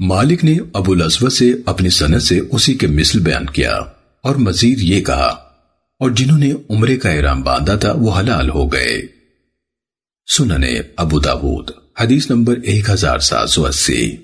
مالک نے ابو الاسود سے اپنی صنعت سے اسی کے مثل بیان کیا اور مزید یہ کہا، اور جنہوں نے عمرے کا احرام باندھا تھا وہ حلال ہو گئے۔ سننے ابو داود، حدیث نمبر ایک ہزار سات سو اسی۔